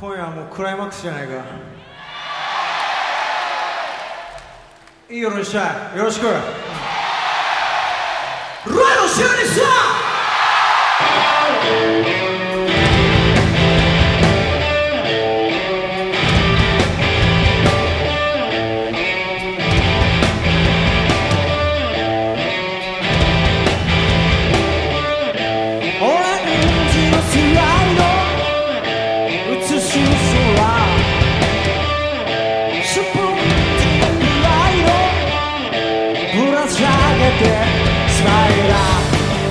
今夜はもうクライマックスじゃないか。いいよろしくよろしく。